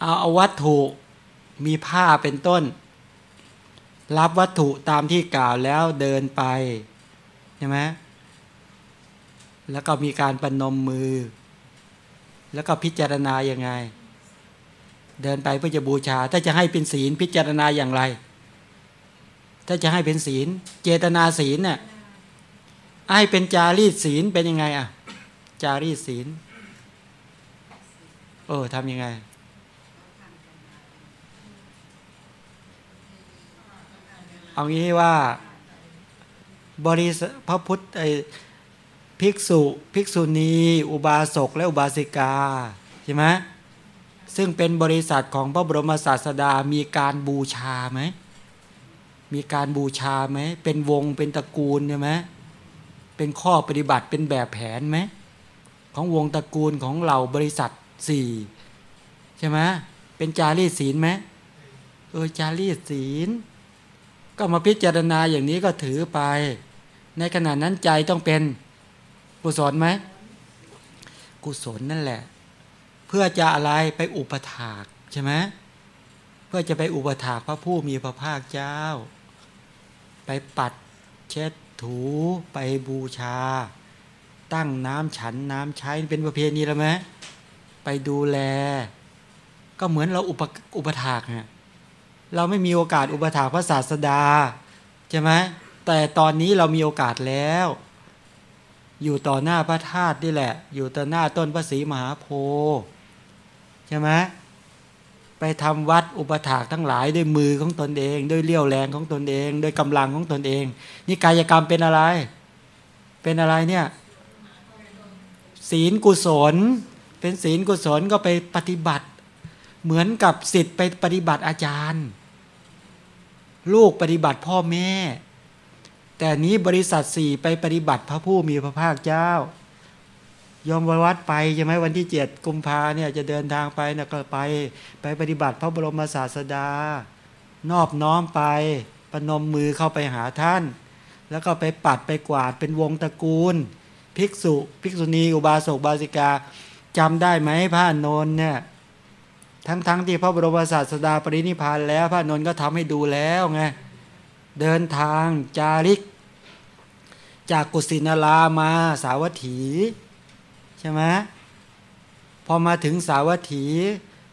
เอาเอาวัตถุมีผ้าเป็นต้น รับวัตถุตามที่กล่าวแล้วเดินไปใช่ไหมแล้วก็มีการปนมมือ แล้วก็พิจารณาอย่างไง เดินไปเพื่อจะบูชา ถ้าจะให้เป็นศีลพิจารณาอย่างไร ถ้าจะให้เป็นศีล เจตนาศีลเนี่ยให้เป็นจารีตศีลเป็นยังไงอะจารีตศีล เออทำยังไง เอางี้ว่าบริษพระพุทธไอภิกษุภิกษุณีอุบาสกและอุบาสิกาใช่ไหมซึ่งเป็นบริษัทของพระบรมศาสดามีการบูชาไหมมีการบูชาไหมเป็นวงเป็นตระกูลใช่ไหมเป็นข้อปฏิบัติเป็นแบบแผนไหมของวงตระกูลของเราบริษัทสี่ใช่ไหมเป็นจารีตศีลไหมเออจารีตศีล ก็มาพิจารณาอย่างนี้ก็ถือไป ในขณะนั้นใจต้องเป็นกุศลไหมกุศลนั่นแหละ เพื่อจะอะไรไปอุปถากใช่ไหมเพื่อจะไปอุปถากพระผู้มีพระภาคเจ้า ไปปัดเช็ดถูไปบูชา ตั้งน้ำฉันน้ำใช้เป็นประเพณีแล้วไหมไปดูแล ก็เหมือนเราอุปอุปถากเนี่ย เราไม่มีโอกาสอุปถาพระศาสดาใช่ไหมแต่ตอนนี้เรามีโอกาสแล้ว อยู่ต่อหน้าพระธาตุนี่แหละ อยู่ต่อหน้าต้นพระศรีมหาโพธิ์ใช่ไหมไปทำวัดอุปถากทั้งหลายด้วยมือของตนเอง ด้วยเลี้ยวแรงของตนเองด้วยกำลังของตนเอง นี่กายกรรมเป็นอะไร เป็นอะไรเนี่ย ศีลกุศล เป็นศีลกุศลก็ไปปฏิบัติ เหมือนกับสิทธิ์ไปปฏิบัติอาจารย์ ลูกปฏิบัติพ่อแม่ แต่นี้บริษัทสี่ไปปฏิบัติพระผู้มีพระภาคเจ้ายอมวัดไปใช่ไหมวันที่เจ็ดกุมภาเนี่ยจะเดินทางไปนะก็ไปไปปฏิบัติพระบรมศาสดา นอบน้อมไปประนมมือเข้าไปหาท่าน แล้วก็ไปปัดไปกวาดเป็นวงตระกูล ภิกษุ ภิกษุณีอุบาสกบาสิกาจำได้ไหมพระนนท์เนี่ย ทั้งๆทที่พระบรมศาสดาปรินิพานแล้ว พระนนท์ก็ทำให้ดูแล้วไงเดินทางจาริก จากกุสินารามาสาวัตถี ใช่ไหมพอมาถึงสาวัตถี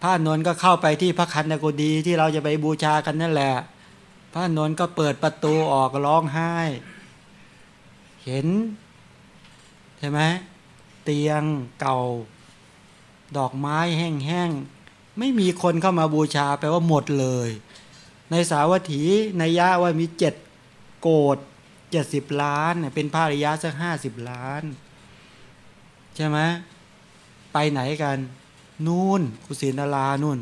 พระนนท์ก็เข้าไปที่พระคันธกุดีที่เราจะไปบูชากันนั่นแหละ พระนนท์ก็เปิดประตูออกร้องไห้ เห็นใช่ไหมเตียงเก่า ดอกไม้แห้งๆ ไม่มีคนเข้ามาบูชาแปลว่าหมดเลย ในสาวัตถีในยะว่ามีเจ็ดโกดเจ็ดสิบล้านเป็นพระริยะสักห้าสิบล้าน ใช่ไหมไปไหนกันนู่นกุศินารานู่น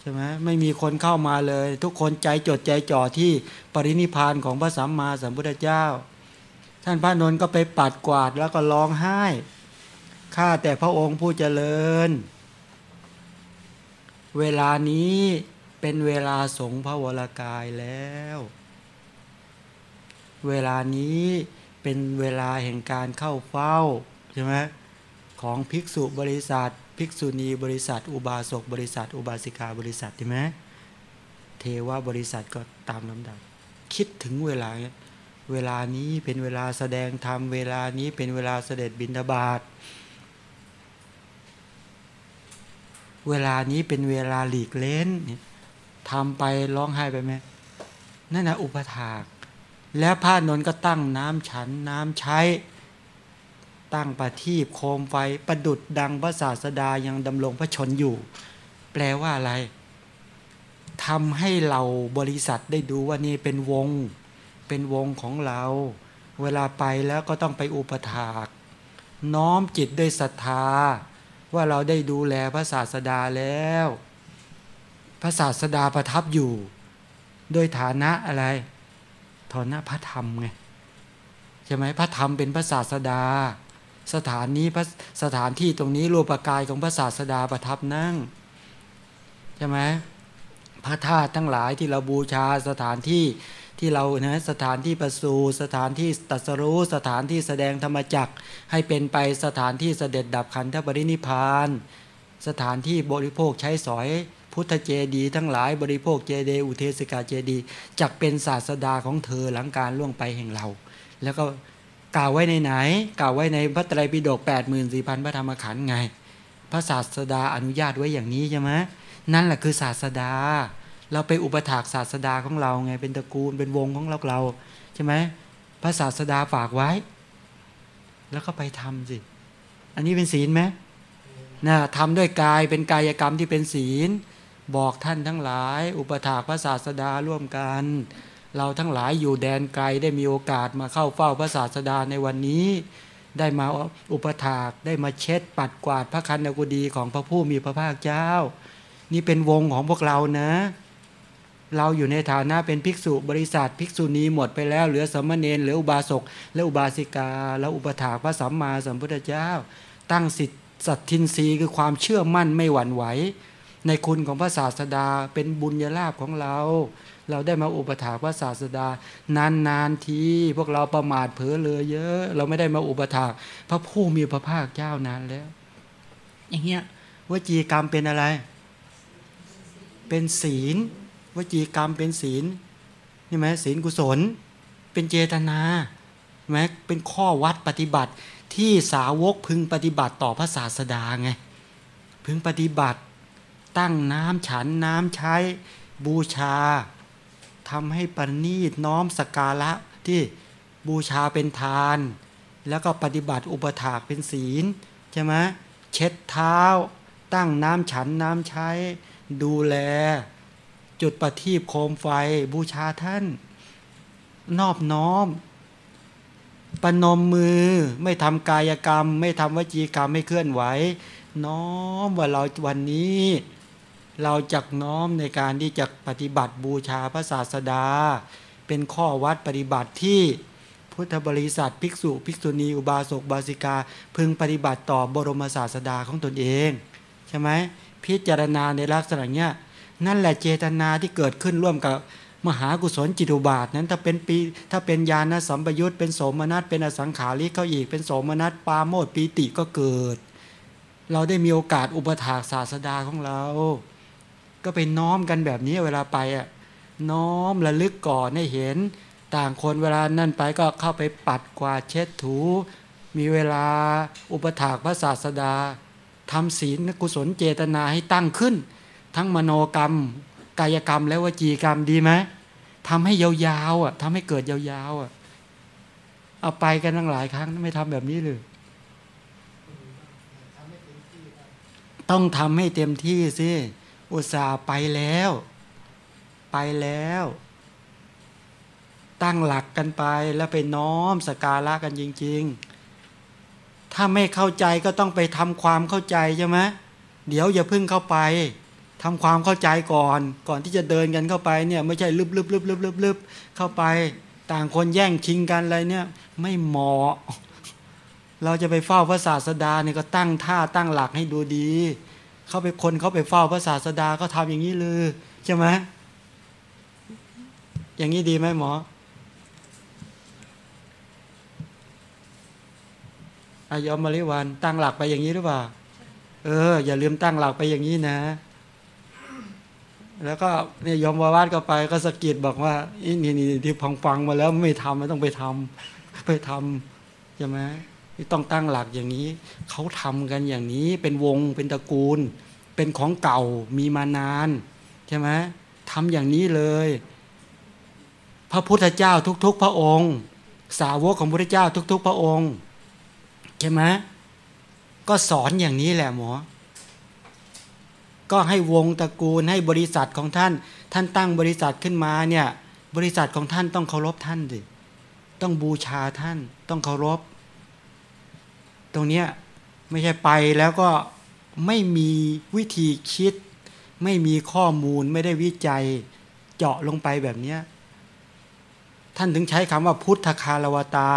ใช่ไหมไม่มีคนเข้ามาเลย ทุกคนใจจดใจจ่อที่ปรินิพานของพระสัมมาสัมพุทธเจ้า ท่านพระนนท์ก็ไปปัดกวาดแล้วก็ร้องไห้ข้าแต่พระองค์ผู้เจริญ เวลานี้เป็นเวลาสงพระวรากายแล้ว เวลานี้เป็นเวลาแห่งการเข้าเฝ้าใช่ไหมของภิกษุบริษัท ภิกษุณีบริษัท อุบาสกบริษัท อุบาสิกาบริษัทใช่ไหมเทวบริษัทก็ตามลำดับ คิดถึงเวลาเวลานี้เป็นเวลาแสดงธรรมเวลานี้เป็นเวลาเสด็จบิณฑบาต เวลานี้เป็นเวลาหลีกเล้นทำไปร้องไห้ไปไหมนั่นนะอุปถาก แล้วพระนนท์ก็ตั้งน้ำฉันน้ำใช้ ตั้งประทีปโคมไฟประดุดดังพระศาสดายังดำรงพระชนอยู่ แปลว่าอะไรทำให้เราบริษัทได้ดูว่านี่เป็นวง เป็นวงของเรา เวลาไปแล้วก็ต้องไปอุปถาก น้อมจิตด้วยศรัทธา ว่าเราได้ดูแลพระศาสดาแล้ว พระศาสดาประทับอยู่ โดยฐานะอะไรฐานะพระธรรมไงใช่ไหมพระธรรมเป็นพระศาสดา สถานนี้พระสถานที่ตรงนี้รูปกายของพระศาสดาประทับนั่งใช่ไหมพระธาตุทั้งหลายที่เราบูชาสถานที่ ที่เรานะสถานที่ประสูสถานที่ตัสรู้สถานที่แสดงธรรมจักให้เป็นไปสถานที่เสด็จดับขันธปรินิพาน สถานที่บริโภคใช้สอยพุทธเจดีทั้งหลายบริโภคเจเดอุเทศกาเจดีจักเป็นศาสดาของเธอหลังการล่วงไปแห่งเรา แล้วก็กล่าวไว้ในไหน กล่าวไว้ในพระไตรปิฎกแปดหมื่นสี่พันพระธรรมขันธ์ไง พระศาสดาอนุญาตไว้อย่างนี้ใช่ไหมนั่นแหละคือศาสดา เราไปอุปถากศาสดาของเราไงเป็นตระกูลเป็นวงของเราเราใช่ไหมพระศาสดาฝากไว้ แล้วก็ไปทำสิ อันนี้เป็นศีลไหมนะทำด้วยกายเป็นกายกรรมที่เป็นศีล บอกท่านทั้งหลาย อุปถากพระศาสดาร่วมกัน เราทั้งหลายอยู่แดนไกลได้มีโอกาสมาเข้าเฝ้าพระศาสดาในวันนี้ ได้มาอุปถากได้มาเช็ดปัดกวาดพระคันกุฎีของพระผู้มีพระภาคเจ้า นี่เป็นวงของพวกเรานะ เราอยู่ในฐานะเป็นภิกษุบริษัทภิกษุณีหมดไปแล้ว เหลือสมณเณรเหลืออุบาสกและอุบาสิกา แล้วอุปถากพระสัมมาสัมพุทธเจ้า ตั้งสิทธิสัตทินรีคือความเชื่อมั่นไม่หวั่นไหวในคุณของพระศาสดาเป็นบุญญาลาภของเรา เราได้มาอุปถากพระศาสดานานนานทีพวกเราประมาทเผลอเลยเยอะ เราไม่ได้มาอุปถากพระผู้มีพระภาคเจ้านานแล้ว อย่างเงี้ยวจีกรรมเป็นอะไร เป็นศีล วจีกรรมเป็นศีลนี่ไหมศีลกุศล เป็นเจตนาไหมเป็นข้อวัดปฏิบัติที่สาวกพึงปฏิบัติต่อพระศาสดาไงพึงปฏิบัติตั้งน้ำฉันน้ำใช้บูชาทำให้ปณีตน้อมสการะที่บูชาเป็นทาน แล้วก็ปฏิบัติอุปถากเป็นศีลใช่ไหมเช็ดเท้า ตั้งน้ำฉันน้ำใช้ ดูแล จุดประทีปโคมไฟบูชาท่าน นอบน้อมปนมมือไม่ทำกายกรรม ไม่ทำวจีกรรมไม่เคลื่อนไหว น้อมว่าเราวันนี้ เราจักน้อมในการที่จะปฏิบัติบูชาพระศาสดา เป็นข้อวัดปฏิบัติที่พุทธบริษัทภิกษุ ภิกษุณี อุบาสกบาสิกา พึงปฏิบัติต่อบรมศาสดาของตนเอง ใช่ไหมพิจารณาในลักษณะเนี้ย นั่นแหละเจตนาที่เกิดขึ้นร่วมกับมหากุศลจิตุบาทนั้นถ้าเป็นปีถ้าเป็นญาณสัมปยุตเป็นโสมนัสเป็นอสังขาริเขาอีกเป็นโสมนัสปาโมดปีติก็เกิด เราได้มีโอกาสอุปถากศาสดาของเรา ก็ไปน้อมกันแบบนี้เวลาไปอะน้อมระลึกก่อนให้เห็น ต่างคนเวลานั่นไปก็เข้าไปปัดกวาดเช็ดถู มีเวลาอุปถากพระศาสดาทำศีลกุศลเจตนาให้ตั้งขึ้น ทั้งมโนกรรม กายกรรม และวจีกรรมดีไหมทำให้ยาวๆอะทำให้เกิดยาวๆอะเอาไปกันตั้งหลายครั้งไม่ทำแบบนี้เลยต้องทำให้เต็มที่สิอุตส่าห์ไปแล้ว ไปแล้ว ตั้งหลักกันไปแล้วไปน้อมสการะกันจริง ๆ ถ้าไม่เข้าใจก็ต้องไปทำความเข้าใจใช่ไหมเดี๋ยวอย่าพึ่งเข้าไป ทำความเข้าใจก่อน ก่อนที่จะเดินกันเข้าไปเนี่ยไม่ใช่ลึบลึบลึบลึบลึบลึบเข้าไป ต่างคนแย่งชิงกันอะไรเนี่ยไม่เหมาะ เราจะไปเฝ้าพระศาสดาเนี่ยก็ตั้งท่าตั้งหลักให้ดูดี เข้าไปคนเขาไปเฝ้าพระศาสดาก็ทำอย่างนี้เลยใช่ไหมอย่างนี้ดีไหมหมออายอมมาริวันตั้งหลักไปอย่างนี้หรือเปล่า เออ อย่าลืมตั้งหลักไปอย่างนี้นะ แล้วก็เนี่ยยมวาวาดก็ไปก็สะกิดบอกว่านี่นี่ที่ฟังฟังมาแล้วไม่ทำไม่ต้องไปทำไปทำใช่ไหมต้องตั้งหลักอย่างนี้ เขาทำกันอย่างนี้เป็นวงเป็นตระกูล เป็นของเก่ามีมานานใช่ไหมทำอย่างนี้เลย พระพุทธเจ้าทุก ๆ พระองค์ สาวกของพระพุทธเจ้าทุก ๆ พระองค์ใช่ไหมก็สอนอย่างนี้แหละหมอ ก็ให้วงตระกูลให้บริษัทของท่าน ท่านตั้งบริษัทขึ้นมาเนี่ยบริษัทของท่านต้องเคารพท่านดิต้องบูชาท่านต้องเคารพ ตรงเนี้ยไม่ใช่ไปแล้วก็ไม่มีวิธีคิด ไม่มีข้อมูลไม่ได้วิจัยเจาะลงไปแบบเนี้ยท่านถึงใช้คำว่าพุทธคารวตา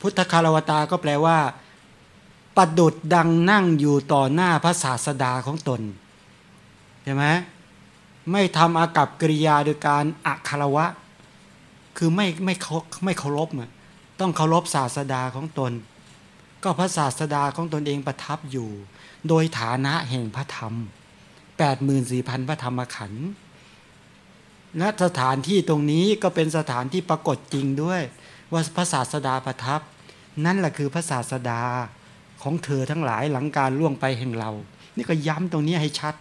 พุทธคารวตาก็แปลว่า ประดุดดังนั่งอยู่ต่อหน้าพระศาสดาของตนใช่ไหมไม่ทำอากับกิริยาโดยการอัคารวะ คือไม่ไม่ไม่เคารพต้องเคารพศาสดาของตน ก็พระศาสดาของตนเองประทับอยู่ โดยฐานะแห่งพระธรรมแปดหมื่นสี่พันพระธรรมขันธ์ณสถานที่ตรงนี้ก็เป็นสถานที่ปรากฏจริงด้วย ว่าพระศาสดาประทับ นั่นแหละคือพระศาสดา ของเธอทั้งหลายหลังการล่วงไปแห่งเรา นี่ก็ย้ำตรงนี้ให้ชัด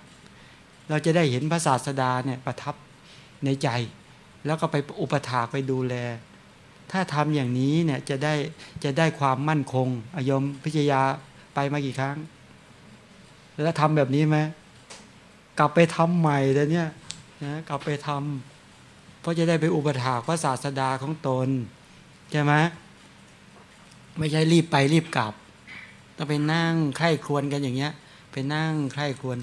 เราจะได้เห็นพระศาสดาเนี่ยประทับในใจ แล้วก็ไปอุปถากไปดูแล ถ้าทำอย่างนี้เนี่ยจะได้จะได้ความมั่นคงอายมพิจยาไปมากี่ครั้ง แล้วทำแบบนี้ไหมกลับไปทำใหม่แต่เนี้ยนะกลับไปทำเพราะจะได้ไปอุปถากพระศาสดาของตนใช่ไหมไม่ใช่รีบไปรีบกลับ ต้องไปนั่งใคร่ครวญกันอย่างเงี้ย ไปนั่งใคร่ครวญ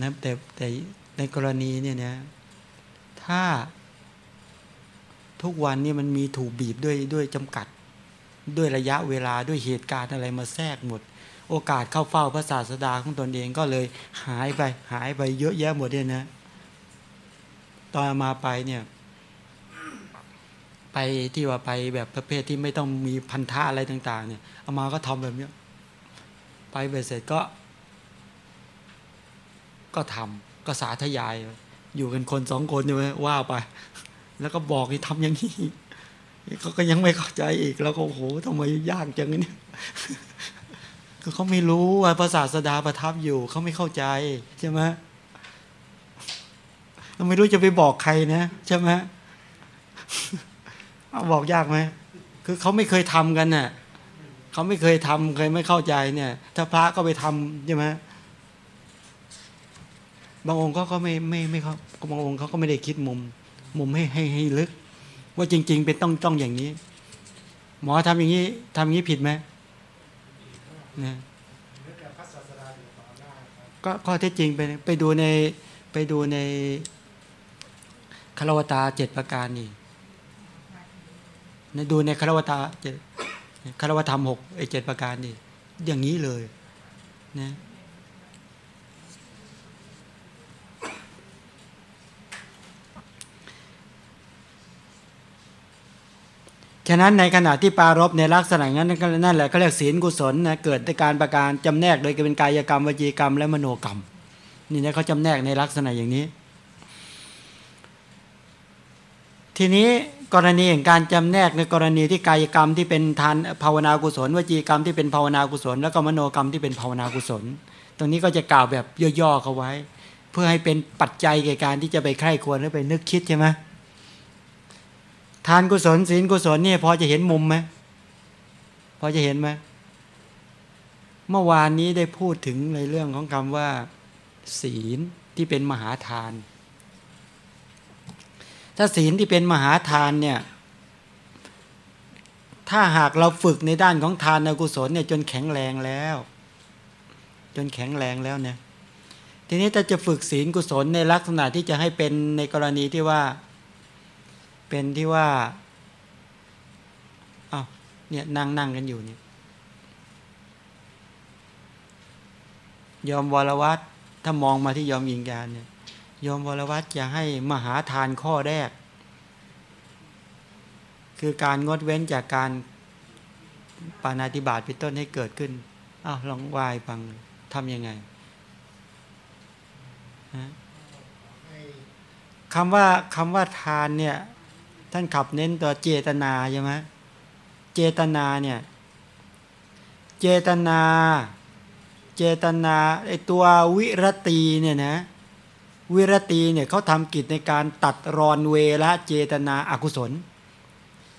นะแต่แต่ในกรณีเนี่ยนะถ้าทุกวันนี้มันมีถูกบีบด้วยด้วยจำกัด ด้วยระยะเวลาด้วยเหตุการณ์อะไรมาแทรกหมด โอกาสเข้าเฝ้าพระศาสดาของตนเองก็เลยหายไปหายไปเยอะแยะหมดเลยนะ ตอนมาไปเนี่ย ไปที่ว่าไปแบบประเภทที่ไม่ต้องมีพันธะอะไรต่าง ๆ เนี่ยเอามาก็ทำแบบเนี้ยไปเสร็จก็ ก็ทำก็สาธยาย อยู่กันคนสองคนใช่ไหมว่าไป แล้วก็บอกให้ทำอย่างนี้เขาก็ยังไม่เข้าใจอีก แล้วก็โอ้โหทำไมยากจังเนี่ยคือเขาไม่รู้ว่าภาษาสดาประทับอยู่เขาไม่เข้าใจใช่ไหมเราไม่รู้จะไปบอกใครนะใช่ไหม บอกยากไหมคือเขาไม่เคยทำกันน่ะเขาไม่เคยทำเคยไม่เข้าใจเนี่ย ถ้าพระก็ไปทำใช่ไหมบางองค์เขาก็ไม่ไม่ไม่เขาบางองค์เขาก็ไม่ได้คิดมุม มุมให้ให้ให้ลึก ว่าจริง ๆ เป็นต้องต้องอย่างนี้ หมอทำอย่างนี้ทำอย่างนี้ผิดไหมนะก็ข้อเท็จจริงไปไปดูในไปดูในคารวตาเจ็ดประการนี่ ดูในคารวตาเจ็ดคารวธรรมหกไอเจ็ดประการนี่อย่างนี้เลยนะฉะนั้นในขณะที่ปารบในลักษณะนั้นนั่นแหละเขาเรียกศีลกุศลนะเกิดในการประการจำแนกโดยเป็นกายกรรมวจีกรรมและมโนกรรม นี่นะเขาจำแนกในลักษณะอย่างนี้ ทีนี้กรณีอย่งการจำแนกในกรณีที่กายกรรมที่เป็นทานภาวนากุศลวจีกรรมที่เป็นภาวนากุศล แล้วก็มโนกรรมที่เป็นภาวนากุศล ตรงนี้ก็จะกล่าวแบบย่อๆเขาไว้ เพื่อให้เป็นปัจจัยแก่การที่จะไปใคร่ควรหรือไปนึกคิดใช่ไหมทานกุศลศีลกุศลเนี่ยพอจะเห็นมุมไหมพอจะเห็นไหมเมื่อวานนี้ได้พูดถึงในเรื่องของคำว่า ศีลที่เป็นมหาทาน ถ้าศีลที่เป็นมหาทานเนี่ย ถ้าหากเราฝึกในด้านของทานในกุศลเนี่ยจนแข็งแรงแล้ว จนแข็งแรงแล้วเนี่ย ทีนี้ถ้าจะฝึกศีลกุศลในลักษณะที่จะให้เป็นในกรณีที่ว่า เป็นที่ว่าอ้าวเนี่ยนั่งนั่งกันอยู่เนี่ยยอมวรวัตถ้ามองมาที่ยอมยิงยานเนี่ย ยอมวรวัตจะให้มหาทานข้อแรก คือการงดเว้นจากการปานาติบาตเป็นต้นให้เกิดขึ้นอ้าวลองวายฟังทำยังไงคำว่าคำว่าทานเนี่ย ท่านขับเน้นตัวเจตนาใช่ไหมเจตนาเนี่ย เจตนา เจตนาไอตัววิรตีเนี่ยนะ วิรตีเนี่ยเขาทำกิจในการตัดรอนเวละเจตนาอากุศล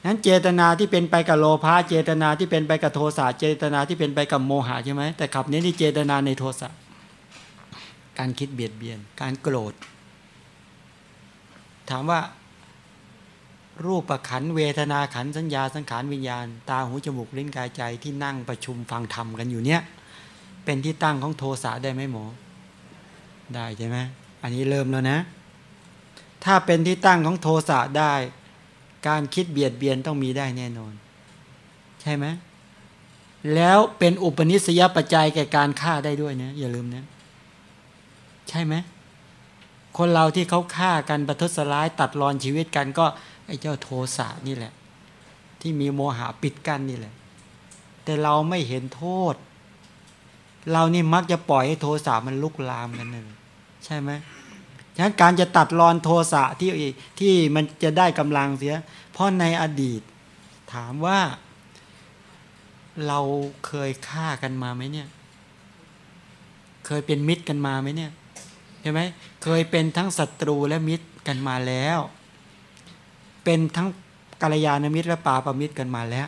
นั้นเจตนาที่เป็นไปกับโลภะเจตนาที่เป็นไปกับโทสะเจตนาที่เป็นไปกับโมหะใช่ไหมแต่ขับเน้นที่เจตนาในโทสะการคิดเบียดเบียน การโกรธ ถามว่า รูปประขันเวทนาขันสัญญาสังขารวิญญาณ ตาหูจมูกลิ้นกายใจที่นั่งประชุมฟังธรรมกันอยู่เนี้ยเป็นที่ตั้งของโทสะได้ไหมหมอ ได้ใช่ไหม อันนี้เริ่มแล้วนะ ถ้าเป็นที่ตั้งของโทสะได้ การคิดเบียดเบียนต้องมีได้แน่นอน ใช่ไหมแล้วเป็นอุปนิสัยปัจจัยแก่การฆ่าได้ด้วยนะอย่าลืมนะ ใช่ไหมคนเราที่เขาฆ่ากันประทุษร้ายตัดรอนชีวิตกันก็ไอ้เจ้าโทสะนี่แหละ ที่มีโมหะปิดกั้นนี่แหละ แต่เราไม่เห็นโทษ เรานี่มักจะปล่อยให้โทสะมันลุกลามกันนึงใช่ไหม ฉะนั้นการจะตัดรอนโทสะที่ที่มันจะได้กำลังเสีย เพราะในอดีตถามว่า เราเคยฆ่ากันมาไหมเนี่ย เคยเป็นมิตรกันมาไหมเนี่ยใช่ไหมเคยเป็นทั้งศัตรูและมิตรกันมาแล้ว เป็นทั้งกัลยาณมิตรและปาปมิตรกันมาแล้ว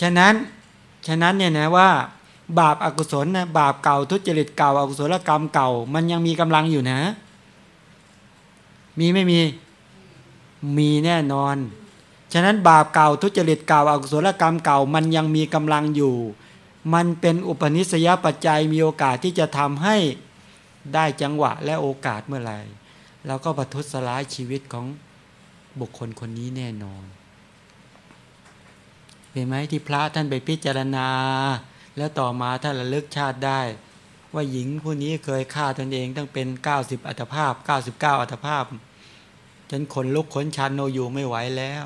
ฉะนั้นฉะนั้นเนี่ยนะว่า บาปอากุศลนะบาปเก่าทุจริตเก่าอากุศลกรรมเก่า มันยังมีกำลังอยู่นะ มีไม่มีมีแน่นอน ฉะนั้นบาปเก่าทุจริตเก่าอากุศลกรรมเก่ามันยังมีกำลังอยู่ มันเป็นอุปนิสัยปัจจัยมีโอกาสที่จะทำให้ได้จังหวะและโอกาสเมื่อไหร่เราก็ประทุษร้ายชีวิตของบุคคลคนนี้แน่นอนเห็นไหมที่พระท่านไปพิจารณา แล้วต่อมาท่านระลึกชาติได้ ว่าหญิงผู้นี้เคยฆ่าตนเองตั้งเป็น 90 อัตภาพ 99 อัตภาพ จนขนลุกขนชันโนอยู่ไม่ไหวแล้ว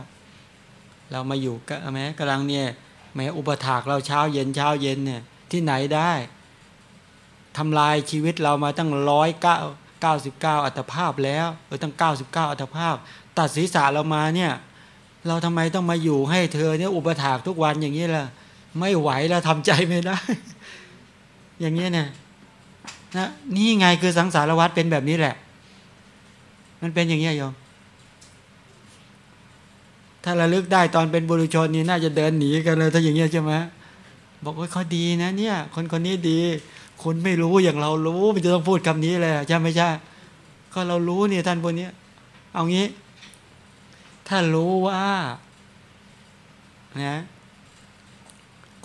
เรามาอยู่ก็แม้กำลังเนี่ยแม้อุปถากเราเช้าเย็นเช้าเย็นเนี่ยที่ไหนได้ทำลายชีวิตเรามาตั้งร้อยเก้าเก้าสิบเก้าอัตภาพแล้วเออตั้งเก้าสิบเก้าอัตภาพ ตัดศีรษะเรามาเนี่ยเราทำไมต้องมาอยู่ให้เธอเนี่ยอุปถากทุกวันอย่างนี้ล่ะ ไม่ไหวแล้วทำใจไม่ได้ อย่างนี้เนี่ยนะนี่ไงคือสังสารวัฏเป็นแบบนี้แหละ มันเป็นอย่างนี้โยม ถ้าระลึกได้ตอนเป็นบุรุชนนี่น่าจะเดินหนีกันเลยถ้าอย่างเงี้ยใช่ไหมบอกว่าเขาดีนะเนี่ย คนคนนี้ดี คนไม่รู้อย่างเรารู้มันจะต้องพูดคำนี้เลยใช่ไม่ใช่ ก็เรารู้เนี่ยท่านพวกนี้เอางี้ ถ้ารู้ว่านะ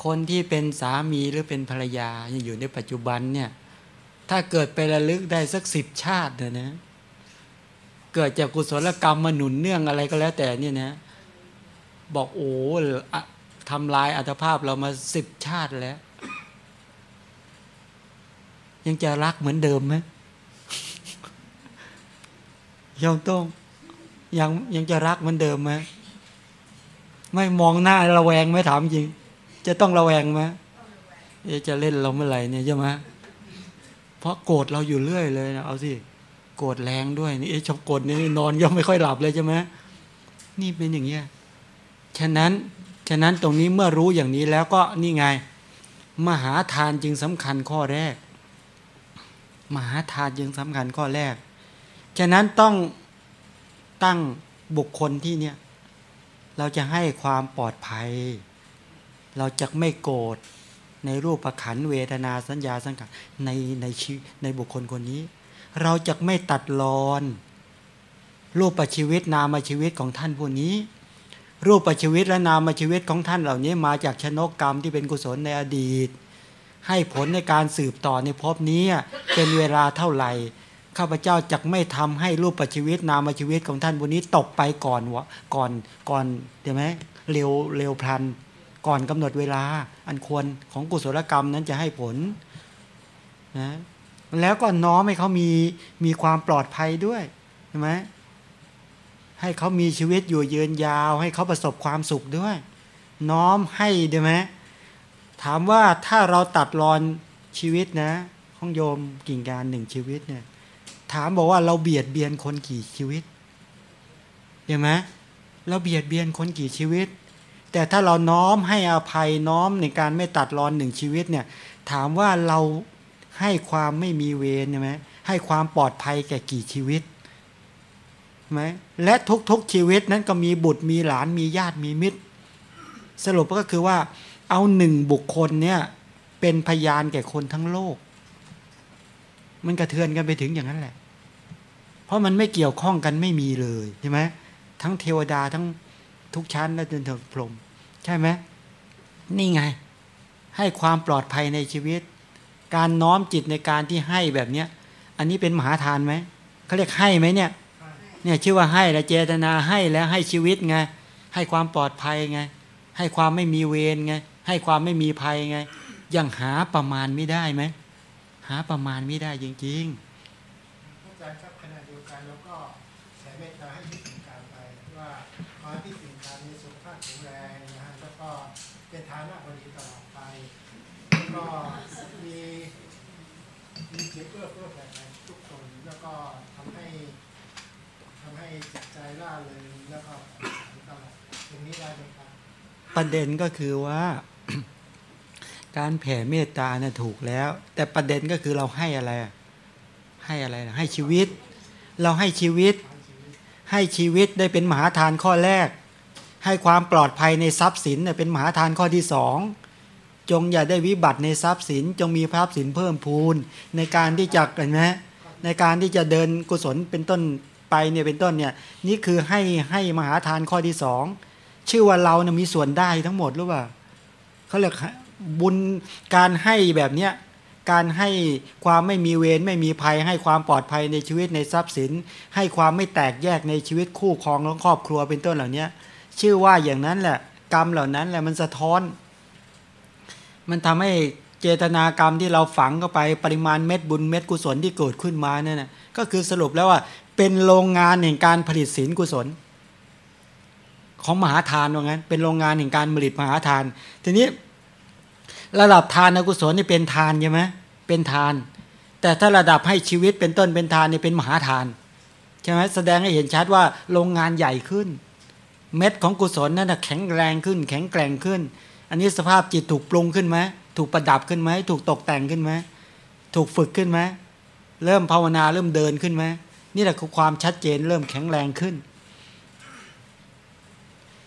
คนที่เป็นสามีหรือเป็นภรรยาอยู่ในปัจจุบันเนี่ย ถ้าเกิดไประลึกได้สักสิบชาติเนี่ยนะ เกิดจากกุศลกรรมมาหนุนเนื่องอะไรก็แล้วแต่เนี่ยนะ บอกโอ้ทำลายอัตภาพเรามาสิบชาติแล้ว ยังจะรักเหมือนเดิมไหมยังต้องยังยังจะรักเหมือนเดิมไหมไม่มองหน้าระแวงไหมถามจริง จะต้องระแวงไหมจะเล่นเราเมื่อไหร่เนี่ยใช่ไหมเพราะโกรธเราอยู่เรื่อยเลยนะเอาสิโกรธแรงด้วยนี่ชอบโกรธนี่นอนยังไม่ค่อยหลับเลยใช่ไหมนี่เป็นอย่างเงี้ย ฉะนั้นฉะนั้นตรงนี้เมื่อรู้อย่างนี้แล้วก็นี่ไง มหาทานจึงสำคัญข้อแรก มหาทานยังสำคัญข้อแรก ฉะนั้นต้องตั้งบุคคลที่เนี่ยเราจะให้ความปลอดภัย เราจะไม่โกรธในรูปประขันเวทนาสัญญาสังขารในในชีในบุคคลคนนี้ เราจะไม่ตัดรอน รูปประชีวิตนามาชีวิตของท่านผู้นี้ รูปประชีวิตและนามชีวิตของท่านเหล่านี้มาจากชนกกรรมที่เป็นกุศลในอดีต ให้ผลในการสืบต่อในภพนี้เป็นเวลาเท่าไหร่ข้าพเจ้าจะไม่ทำให้รูปปัจชีวิตนามชีวิตของท่านวันนี้ตกไปก่อนวะก่อนก่อนเห็นไหมเร็วเร็วพลัน ก่อนกำหนดเวลา อันควรของกุศลกรรมนั้นจะให้ผลนะแล้วก็น้อมให้เขามีมีความปลอดภัยด้วยใช่ไหม ให้เขามีชีวิตอยู่ยืนยาว ให้เขาประสบความสุขด้วย น้อมให้ได้ไหมถามว่าถ้าเราตัดรอนชีวิตนะของโยมกิ่งการหนึ่งชีวิตเนี่ย ถามบอกว่าเราเบียดเบียนคนกี่ชีวิตเห็นไหมเราเบียดเบียนคนกี่ชีวิต แต่ถ้าเราน้อมให้อภัยน้อมในการไม่ตัดรอนหนึ่งชีวิตเนี่ย ถามว่าเราให้ความไม่มีเวรใช่ไหมให้ความปลอดภัยแก่กี่ชีวิต ไหมและทุกๆชีวิตนั้นก็มีบุตรมีหลานมีญาติมีมิตร สรุปก็คือว่าเอาหนึ่งบุคคลเนี่ยเป็นพยานแก่คนทั้งโลก มันกระเทือนกันไปถึงอย่างนั้นแหละ เพราะมันไม่เกี่ยวข้องกันไม่มีเลยใช่ไหมทั้งเทวดาทั้งทุกชั้นและจนถึงพรหมใช่ไหมนี่ไง ให้ความปลอดภัยในชีวิต การน้อมจิตในการที่ให้แบบเนี้ย อันนี้เป็นมหาทานไหมเขาเรียกให้ไหมเนี่ย เนี่ยชื่อว่าให้และเจตนาให้แล้วให้ชีวิตไงให้ความปลอดภัยไงให้ความไม่มีเวรไงให้ความไม่มีภัยไงยังหาประมาณไม่ได้ไหมหาประมาณไม่ได้จริง ๆอาจารย์ครับขณะเดียวกันแล้วก็แผ่เมตตาให้ที่สิ่งการไปว่าขอให้ที่สิ่งการมีสุขภาพแข็งแรงนะฮะแล้วก็ เป็นฐานะบดีตลอดไปแล้วก็มีมีจิตเอื้อเฟื้อแผ่แผ่ทุกคนแล้วก็ทำให้ทำให้ จิตใจร่าเริงแล้วก็ตลอดตรงนี้ได้ไหมครับประเด็นก็คือว่า การแผ่เมตตาเนี่ยถูกแล้ว แต่ประเด็นก็คือเราให้อะไร ให้อะไรนะให้ชีวิต เราให้ชีวิตทางชีวิต ให้ชีวิตได้เป็นมหาทานข้อแรก ให้ความปลอดภัยในทรัพย์สินเนี่ยเป็นมหาทานข้อที่สองจงอย่าได้วิบัติในทรัพย์สิน จงมีทรัพย์สินเพิ่มพูนในการที่จะเห็นไหมในการที่จะเดินกุศลเป็นต้น ไปเนี่ยเป็นต้นเนี่ยนี่คือให้ให้มหาทานข้อที่สองชื่อว่าเราเนี่ยมีส่วนได้ทั้งหมดหรือเปล่าเขาเรียกบุญการให้แบบเนี้ยการให้ความไม่มีเวรไม่มีภัย ให้ความปลอดภัยในชีวิตในทรัพย์สิน ให้ความไม่แตกแยกในชีวิตคู่ครองและครอบครัวเป็นต้นเหล่านี้ชื่อว่าอย่างนั้นแหละ กรรมเหล่านั้นแหละมันสะท้อน มันทำให้ เจตนากรรมที่เราฝังเข้าไปปริมาณเม็ดบุญเม็ดกุศลที่เกิดขึ้นมาเนี่ยนะก็คือสรุปแล้วว่าเป็นโรงงานแห่งการผลิตศีลกุศล ของมหาทานว่างั้น เป็นโรงงานแห่งการผลิตมหาทาน ทีนี้ระดับทานกุศลนี่เป็นทานใช่ไหมเป็นทาน แต่ถ้าระดับให้ชีวิตเป็นต้นเป็นทานนี่เป็นมหาทานใช่ไหมแสดงให้เห็นชัดว่าโรงงานใหญ่ขึ้น เม็ดของกุศลนั่นนะแข็งแรงขึ้น แข็งแกร่งขึ้น อันนี้สภาพจิตถูกปรุงขึ้นไหม ถูกประดับขึ้นไหมถูกตกแต่งขึ้นไหมถูกฝึกขึ้นไหมเริ่มภาวนาเริ่มเดินขึ้นไหมนี่แหละคือความชัดเจนเริ่มแข็งแรงขึ้น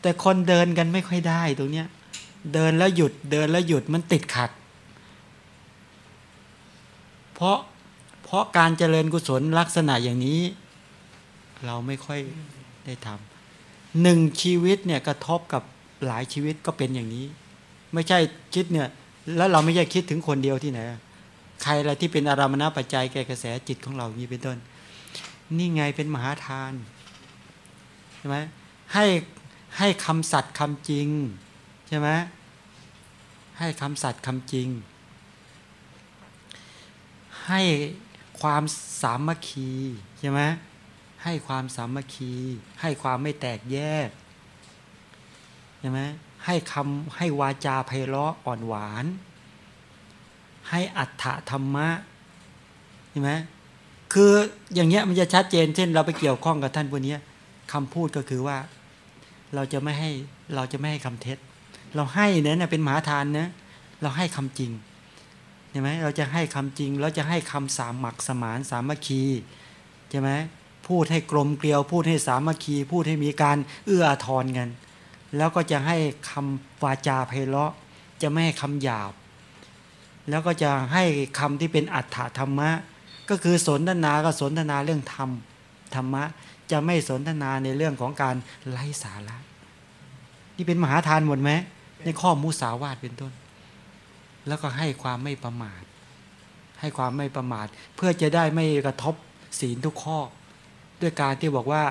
แต่คนเดินกันไม่ค่อยได้ตรงเนี้ยเดินแล้วหยุดเดินแล้วหยุดมันติดขัด เพราะเพราะการเจริญกุศลลักษณะอย่างนี้ เราไม่ค่อยได้ทำหนึ่งชีวิตเนี่ยกระทบกับหลายชีวิตก็เป็นอย่างนี้ ไม่ใช่คิดเนี่ย แล้วเราไม่ใช่คิดถึงคนเดียวที่ไหน ใครอะไรที่เป็นอารามณปัจจัยแก่กระแสจิตของเรานี้เป็นต้น นี่ไงเป็นมหาทานใช่ไหมให้ให้คำสัตย์คำจริงใช่ไหมให้คำสัตย์คำจริง ให้ความสามัคคีใช่ไหมให้ความสามัคคี ให้ความไม่แตกแยกใช่ไหม ให้คำให้วาจาไพเราะอ่อนหวาน ให้อัตถธรรมะใช่ไหมคืออย่างเงี้ยมันจะชัดเจน เช่น เราไปเกี่ยวข้องกับท่านพวกนี้คำพูดก็คือว่า เราจะไม่ให้เราจะไม่ให้คำเท็จ เราให้เนี่ยเป็นมหาทานนะเราให้คำจริงใช่ไหมเราจะให้คำจริงเราจะให้คำสามหมักสมานสามัคคีใช่ไหมพูดให้กลมเกลียว พูดให้สามัคคี พูดให้มีการเอื้ออาทรกัน แล้วก็จะให้คำวาจาไพเราะ จะไม่ให้คำหยาบ แล้วก็จะให้คำที่เป็นอัฏฐธรรมะ ก็คือสนทนาก็สนทนาเรื่องธรรมธรรมะ จะไม่สนทนาในเรื่องของการไร้สาระนี่เป็นมหาทานหมดไหมในข้อมุสาวาทเป็นต้น แล้วก็ให้ความไม่ประมาท ให้ความไม่ประมาท เพื่อจะได้ไม่กระทบศีลทุกข้อ ด้วยการที่บอกว่า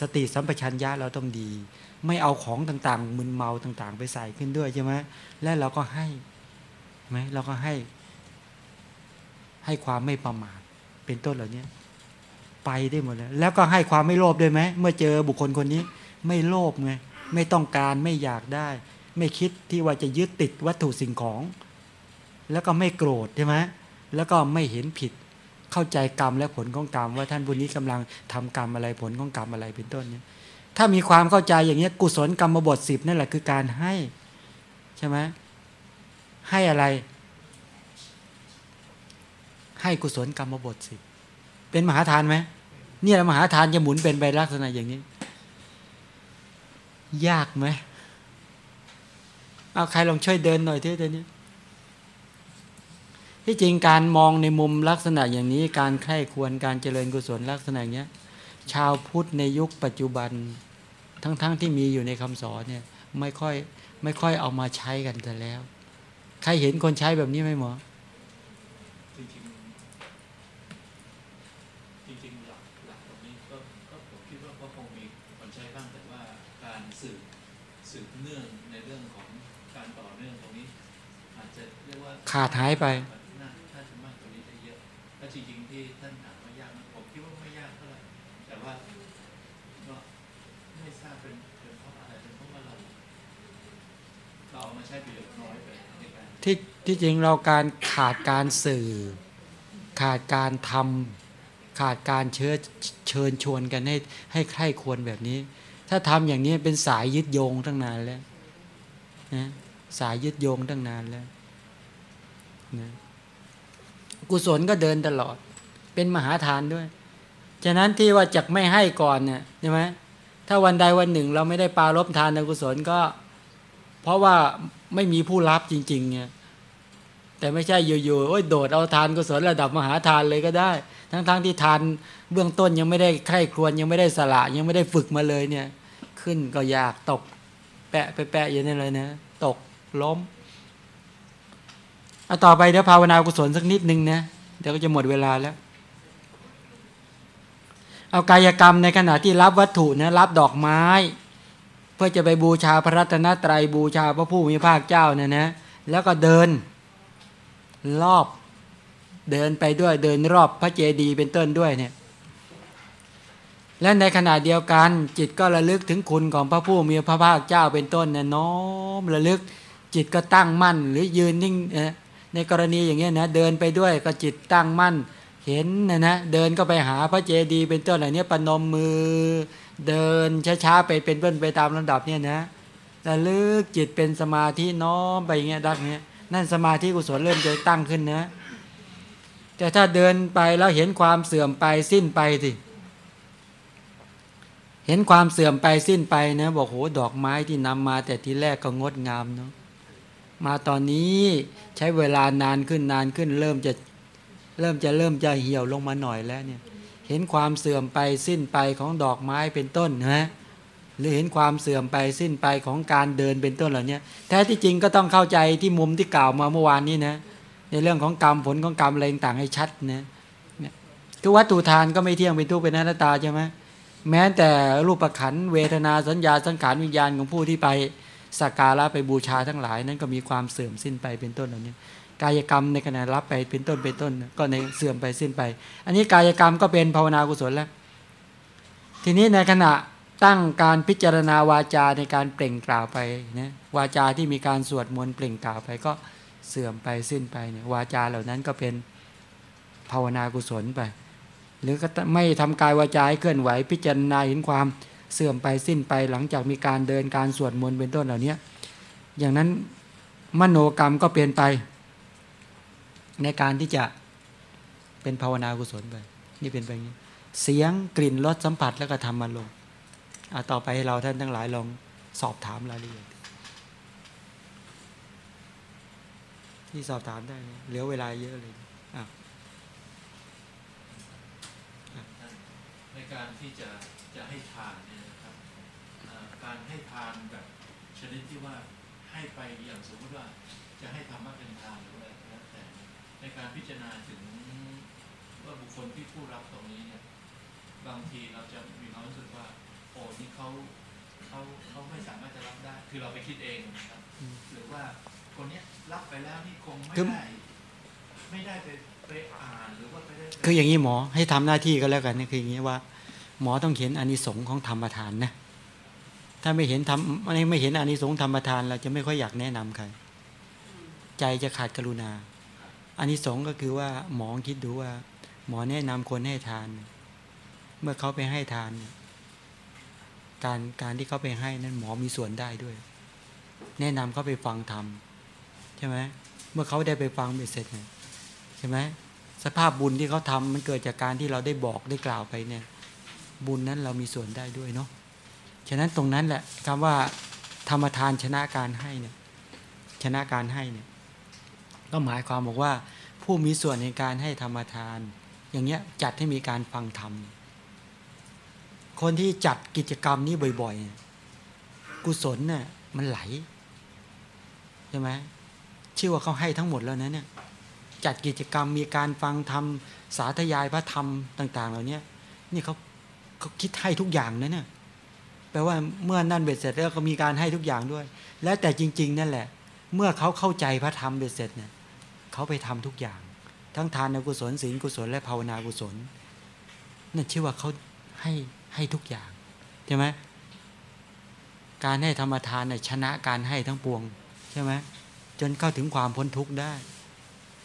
สติสัมปชัญญะเราต้องดี ไม่เอาของต่างๆมึนเมาต่างๆ ไปใส่ขึ้นด้วยใช่ไหมและเราก็ให้ไหมเราก็ให้ ให้ความไม่ประมาทเป็นต้นเหล่านี้ไปได้หมดแล้วแล้วก็ให้ความไม่โลภด้วยไหมเมื่อเจอบุคคลคนนี้ ไม่โลภไงไม่ต้องการไม่อยากได้ ไม่คิดที่ว่าจะยึดติดวัตถุสิ่งของ แล้วก็ไม่โกรธใช่ไหมแล้วก็ไม่เห็นผิดเข้าใจกรรมและผลของกรรมว่าท่านผู้นี้กำลังทำกรรมอะไรผลของกรรมอะไรเป็นต้นเนี่ย ถ้ามีความเข้าใจอย่างนี้กุศลกรรมบทสิบนั่นแหละคือการให้ใช่ไหมให้อะไร ให้กุศลกรรมบทสิบเป็นมหาทานไหมเนี่ยมหาทานจะหมุนเป็นไปลักษณะอย่างนี้ ยากไหมเอาใครลองช่วยเดินหน่อยเถอะเดี๋ยวนี้ที่จริงการมองในมุมลักษณะอย่างนี้ การใคร่ควรการเจริญกุศลลักษณะอย่างนี้ย ชาวพุทธในยุคปัจจุบันทั้งๆทที่มีอยู่ในคำสอนเนี่ยไม่ค่อยไม่ค่อยเอามาใช้กันแต่แล้ว ใครเห็นคนใช้แบบนี้ไหมหมอจริงๆจริงๆ ที่ที่จริงเราการขาดการสื่อ ขาดการทำขาดการเชื้อเชิญชวนกันให้ให้ใคร่ควรแบบนี้ ถ้าทำอย่างนี้เป็นสายยึดโยงตั้งนานแล้วนะสายยึดโยงตั้งนานแล้วนะกุศลก็เดินตลอด เป็นมหาทานด้วย ฉะนั้นที่ว่าจักไม่ให้ก่อนเนี่ยใช่ไหมถ้าวันใดวันหนึ่งเราไม่ได้ปารบทานในกุศลก็ เพราะว่า ไม่มีผู้รับจริงๆเนี่ยแต่ไม่ใช่อยู่ๆโอ้ยโดดเอาทานกุศลระดับมหาทานเลยก็ได้ ทั้งๆที่ทานเบื้องต้นยังไม่ได้ใคร่ครวญยังไม่ได้สละยังไม่ได้ฝึกมาเลยเนี่ย ขึ้นก็ยากตก แปะไปแปะอยู่นี่เลยนะตกล้มเอาต่อไปเดี๋ยวภาวนากุศลสักนิดนึงนะเดี๋ยวก็จะหมดเวลาแล้ว เอากายกรรมในขณะที่รับวัตถุนะรับดอกไม้ พื่อจะไปบูชาพระรัตนตรัยบูชาพระผู้มีภาคเจ้าเนี่ยนะแล้วก็เดินรอบเดินไปด้วยเดินรอบพระเจดีย์เป็นต้นด้วยเนี่ยและในขณะเดียวกัน จิตก็ระลึกถึงคุณของพระผู้มีพระภาคเจ้าเป็นต้นเนะน้อมระลึกจิตก็ตั้งมั่น หรือยืนนิ่งนะในกรณีอย่างเงี้ยนะเดินไปด้วยก็จิตตั้งมั่น เห็นนะนะเดินก็ไปหาพระเจดีย์เป็นต้นอะไรเนี้ยปนมมือ เดินช้าๆไปเป็นเพื่อนไปตามลำดับเนี่ยนะระลึกจิตเป็นสมาธิน้อมไปอย่างเงี้ยดักเนี้ยนั่นสมาธิกุศลเริ่มจะตั้งขึ้นนะ แต่ถ้าเดินไปแล้วเห็นความเสื่อมไปสิ้นไปสิเห็นความเสื่อมไปสิ้นไปนะบอกโหดอกไม้ที่นำมา แต่ทีแรกก็งดงามเนาะมาตอนนี้ใช้เวลานานขึ้นนานขึ้น เริ่มจะเริ่มจะเริ่มจะเหี่ยวลงมาหน่อยแล้วเนี่ย เห็นความเสื่อมไปสิ้นไปของดอกไม้เป็นต้นนะหรือเห็นความเสื่อมไปสิ้นไปของการเดินเป็นต้นเหล่านี้แท้ที่จริงก็ต้องเข้าใจที่มุมที่กล่าวมาเมื่อวานนี้นะ ในเรื่องของกรรมผลของกรรมอะไรต่างให้ชัดนะเนี่ยคือวัตถุทานก็ไม่เที่ยงเป็นทุกข์เป็นอนัตตาใช่ไหมแม้แต่รูปขันเวทนาสัญญาสังขารวิญญาณของผู้ที่ไปสักการะไปบูชาทั้งหลายนั้นก็มีความเสื่อมสิ้นไปเป็นต้นเหล่านี้ กายกรรมในขณะรับไปเป็นต้นเป็นต้น ก็ในเสื่อมไปสิ้นไป อันนี้กายกรรมก็เป็นภาวนากุศลแล้ว ทีนี้ในขณะตั้งการพิจารณาวาจาในการเปล่งกล่าวไปนะวาจาที่มีการสวดมนต์เปล่งกล่าวไปก็เสื่อมไปสิ้นไปเนี่ยวาจาเหล่านั้นก็เป็นภาวนากุศลไป หรือก็ไม่ทำกายวาจาให้เคลื่อนไหว พิจารณาเห็นความเสื่อมไปสิ้นไป หลังจากมีการเดินการสวดมนต์เป็นต้นเหล่านี้อย่างนั้นมโนกรรมก็เปลี่ยนไป ในการที่จะเป็นภาวนากุศลไปนี่เป็นไปอย่างนี้ เสียงกลิ่นรสสัมผัสแล้วก็ทำมาลงเอาต่อไปให้เราท่านทั้งหลายลองสอบถามรายละเอียดที่สอบถามได้เหลือเวลาเยอะเลยในการที่จะจะให้ทานเนี่ยนะครับการให้ทานแบบชนิดที่ว่าให้ไปอย่างสมมติว่าจะให้ธรรมะเป็นทานหรืออะไร ในการพิจารณาถึงว่าบุคคลที่ผู้รับตรงนี้เนี่ยบางทีเราจะมีความรู้สึกว่า โอ้นี่เขาเขาเขาไม่สามารถจะรับได้ คือเราไปคิดเองนะครับอืมหรือว่าคนเนี้ยรับไปแล้วนี่คงไม่คือได้ไม่ได้ไปไปอ่านหรือว่าไปได้ไปคืออย่างนี้หมอให้ทำหน้าที่ก็แล้วกันนี่คืออย่างนี้ว่า หมอต้องเห็นอานิสงส์ของธรรมทานนะถ้าไม่เห็นทำไม่ไม่เห็นอานิสงส์ธรรมทาน เราจะไม่ค่อยอยากแนะนำใคร ใจจะขาดกรุณา อานิสงส์ก็คือว่าหมอคิดดูว่า หมอแนะนำคนให้ทาน เมื่อเขาไปให้ทาน การการที่เขาไปให้นั้นหมอมีส่วนได้ด้วย แนะนำเขาไปฟังธรรมใช่ไหมเมื่อเขาได้ไปฟังเสร็จเนี่ยใช่ไหมสภาพบุญที่เขาทำมันเกิดจากการที่เราได้บอกได้กล่าวไปเนี่ย บุญนั้นเรามีส่วนได้ด้วยเนาะฉะนั้นตรงนั้นแหละคำว่าธรรมทานชนะการให้เนี่ย ชนะการให้เนี่ย ก็หมายความบอกว่า ผู้มีส่วนในการให้ธรรมทาน อย่างเงี้ยจัดให้มีการฟังธรรม คนที่จัดกิจกรรมนี้บ่อยๆ กุศลเนี่ยมันไหลใช่ไหมชื่อว่าเขาให้ทั้งหมดแล้วนะเนี่ยจัดกิจกรรมมีการฟังธรรม สาธยายพระธรรมต่าง ๆ เหล่านี้นี่เขาเขาคิดให้ทุกอย่างนะเนี่ยแปลว่าเมื่อนั่นเบ็ดเสร็จแล้วก็มีการให้ทุกอย่างด้วย แล้วแต่จริง ๆ นั่นแหละ เมื่อเขาเข้าใจพระธรรมเบ็ดเสร็จเนี่ย เขาไปทำทุกอย่าง ทั้งทานกุศลศีลกุศล และภาวนากุศลนั่นชื่อว่าเขาให้ให้ทุกอย่างใช่ไหมการให้ธรรมทานเนี่ยชนะการให้ทั้งปวงใช่ไหมจนเข้าถึงความพ้นทุกข์ได้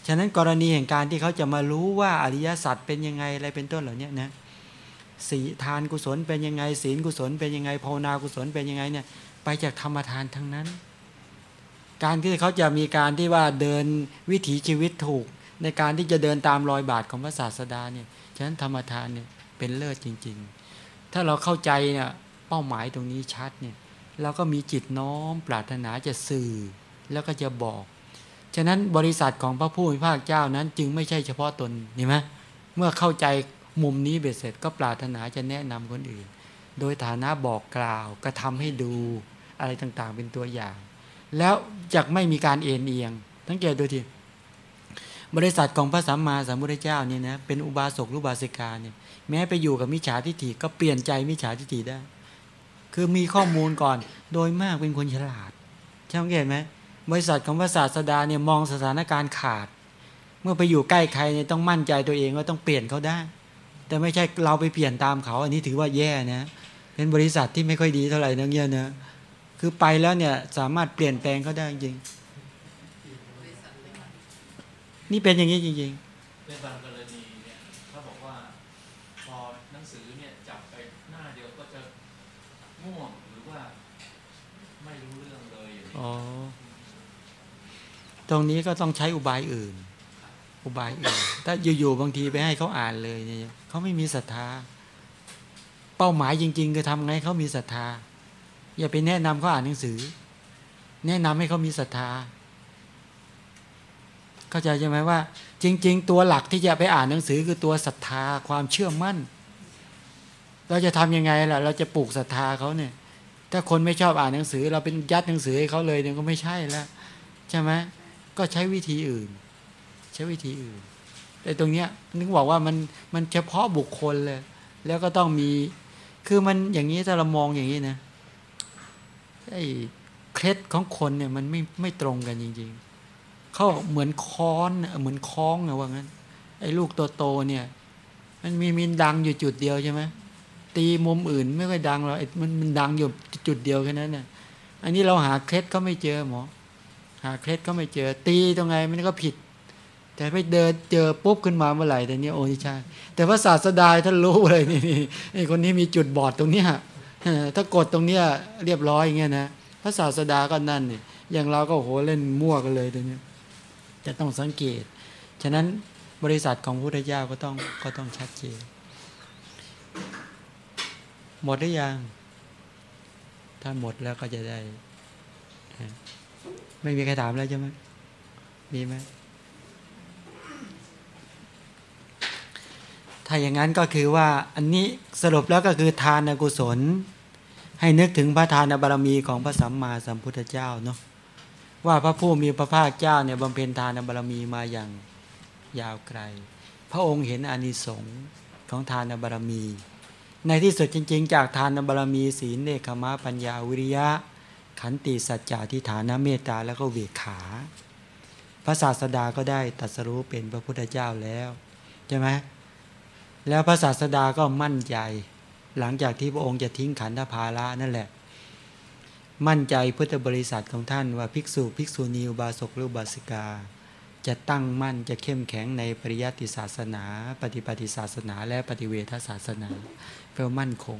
ฉะนั้นกรณีแห่งการที่เขาจะมารู้ว่าอริยสัจเป็นยังไงอะไรเป็นต้นเหล่านี้นะสีทานกุศลเป็นยังไง ศีลกุศลเป็นยังไงภาวนากุศลเป็นยังไงเนี่ยไปจากธรรมทานทั้งนั้น การที่เขาจะมีการที่ว่าเดินวิถีชีวิตถูก ในการที่จะเดินตามรอยบาทของพระศาสดาเนี่ยฉะนั้นธรรมทานเนี่ยเป็นเลิศจริง ๆ ถ้าเราเข้าใจเนี่ยเป้าหมายตรงนี้ชัดเนี่ยเราก็มีจิตน้อมปรารถนาจะสื่อแล้วก็จะบอก ฉะนั้นบริษัทของพระผู้มีพระเจ้านั้นจึงไม่ใช่เฉพาะตนเห็นไหมเมื่อเข้าใจมุมนี้เบ็ดเสร็จก็ปรารถนาจะแนะนำคนอื่น โดยฐานะบอกกล่าวกระทำให้ดูอะไรต่างๆ เป็นตัวอย่าง แล้วจะไม่มีการเอ็นเอียงสังเกตดูทีบริษัทของพระสัมมาสัมพุทธเจ้าเนี่ยนะเป็นอุบาสกหรืออุบาสิกาเนี่ยแม้ไปอยู่กับมิจฉาทิฏฐิก็เปลี่ยนใจมิจฉาทิฏฐิได้ คือมีข้อมูลก่อน โดยมากเป็นคนฉลาดใช่ไหมเห็นไหมบริษัทของพระศาสดาเนี่ยมองสถานการณ์ขาด เมื่อไปอยู่ใกล้ใครเนี่ยต้องมั่นใจตัวเองว่าต้องเปลี่ยนเขาได้ แต่ไม่ใช่เราไปเปลี่ยนตามเขา อันนี้ถือว่าแย่นะเป็นบริษัทที่ไม่ค่อยดีเท่าไหร่นักเงี้ยนะ คือไปแล้วเนี่ยสามารถเปลี่ยนแปลงเขาได้จริง นี่เป็นอย่างนี้จริงในบางกรณีเนี่ยเขาบอกว่าพอหนังสือเนี่ยจับไปหน้าเดียวก็จะง่วงหรือว่าไม่รู้เรื่องเลยอย่างๆนี้อ๋อตรงนี้ก็ต้องใช้อุบายอื่น อุบายอื่น ถ้าอยู่ๆบางทีไปให้เขาอ่านเลยเนี่ยเขาไม่มีศรัทธา เป้าหมายจริง ๆ คือทำไงเขามีศรัทธา อย่าไปแนะนำเขาอ่านหนังสือ แนะนำให้เขามีศรัทธา เข้าใจใช่ไหมว่า จริง ๆ ตัวหลักที่จะไปอ่านหนังสือคือตัวศรัทธาความเชื่อมั่น เราจะทำยังไงล่ะ เราจะปลูกศรัทธาเขาเนี่ย ถ้าคนไม่ชอบอ่านหนังสือ เราเป็นยัดหนังสือให้เขาเลยเนี่ยก็ไม่ใช่แล้วใช่ไหมก็ใช้วิธีอื่น ใช้วิธีอื่นแต่ตรงเนี้ยนึกบอกว่ามันมันเฉพาะบุคคลเลย แล้วก็ต้องมี คือมันอย่างนี้ถ้าเรามองอย่างนี้นะ ไอ้เคล็ดของคนเนี่ยมันไม่ไม่ตรงกันจริงๆ เขาเหมือนค้อนน่ะเหมือนคล้องนะว่างั้น ไอ้ลูกโตๆเนี่ย มันมีมินดังอยู่จุดเดียวใช่ไหมตีมุมอื่นไม่ค่อยดังหรอกไอ้มันมันดังอยู่จุดเดียวแค่นั้นน่ะอันนี้เราหาเคล็ดก็ไม่เจอหมอ หาเคล็ดก็ไม่เจอ ตีตรงไงมันก็ผิด แต่ไปเดินเจอปุ๊บขึ้นมาเมื่อไหร่แต่เนี้ยโอ้ยใช่แต่พระศาสดาท่านรู้เลยนี่นี่ไอ้คนนี้มีจุดบอดตรงเนี้ย ถ้ากดตรงเนี้ยเรียบร้อยอย่างเงี้ยนะพระศาสดาก็นั่นเนี่ยอย่างเราก็โหเล่นมั่วกันเลยตรงนี้จะต้องสังเกต ฉะนั้นบริษัทของพุทธเจ้าก็ต้องก็ต้องชัดเจน หมดหรือยัง ถ้าหมดแล้วก็จะได้ ไม่มีใครถามแล้วใช่ไหมมีไหมถ้าอย่างนั้นก็คือว่าอันนี้สรุปแล้วก็คือทานกุศล ให้นึกถึงพระทานบารมีของพระสัมมาสัมพุทธเจ้าเนาะว่าพระผู้มีพระภาคเจ้าเนี่ยบำเพ็ญทานบารมีมาอย่างยาวไกล พระองค์เห็นอานิสงส์ของทานบารมี ในที่สุดจริง ๆ จากทานบารมีศีลเนคขมะปัญญาวิริยะ ขันติสัจจะทิฏฐานเมตตาแล้วก็เวขาพระศาสดาก็ได้ตัสรู้เป็นพระพุทธเจ้าแล้วใช่ไหมแล้วพระศาสดาก็มั่นใจ หลังจากที่พระองค์จะทิ้งขันธภาระนั่นแหละ มั่นใจพุทธบริษัทของท่านว่าภิกษุภิกษุณีอุบาสกหรือบาสิกา จะตั้งมั่นจะเข้มแข็งในปริยัติศาสนา ปฏิปฏิศาสนา และปฏิเวทศาสนาเพื่อมั่นคง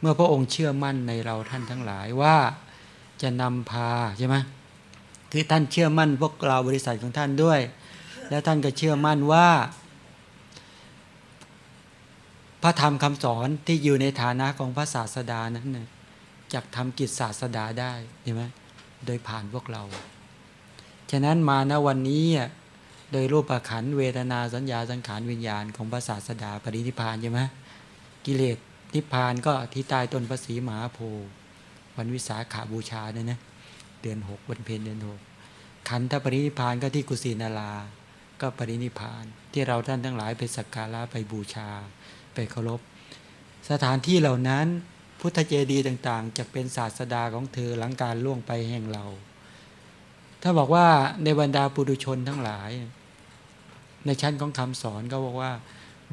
เมื่อพระองค์เชื่อมั่นในเราท่านทั้งหลายว่าจะนำพาใช่ไหมคือท่านเชื่อมั่นพวกเราบริษัทของท่านด้วย แล้วท่านก็เชื่อมั่นว่า พระธรรมคำสอนที่อยู่ในฐานะของพระศาสดานั้นเนี่ยจะทำกิจศาสดาได้เห็นไหมโดยผ่านพวกเรา ฉะนั้นมาณวันนี้อะโดยรูปขันเวทนาสัญญาสังขารวิญญาณของพระศาสดาปรินิพานใช่ไหมกิเลสนิพานก็ที่ใต้ต้นพระศรีมหาโพธิ์วันวิสาขาบูชาเนี่ยนะเดือนหกวันเพ็ญเดือนหกขันธปรินิพานก็ที่กุสินาราก็ปรินิพานที่เราท่านทั้งหลายไปสักการะไปบูชา ไปเคารพ สถานที่เหล่านั้น พุทธเจดีย์ต่างๆ จะเป็นศาสดาของเธอหลังการล่วงไปแห่งเรา ถ้าบอกว่าในบรรดาปุถุชนทั้งหลาย ในชั้นของคำสอนก็บอกว่า